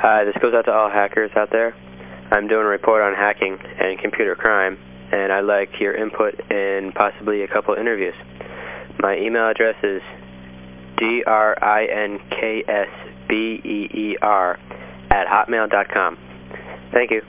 Hi, this goes out to all hackers out there. I'm doing a report on hacking and computer crime, and I'd like your input in possibly a couple interviews. My email address is drinkSbeer at hotmail.com. Thank you.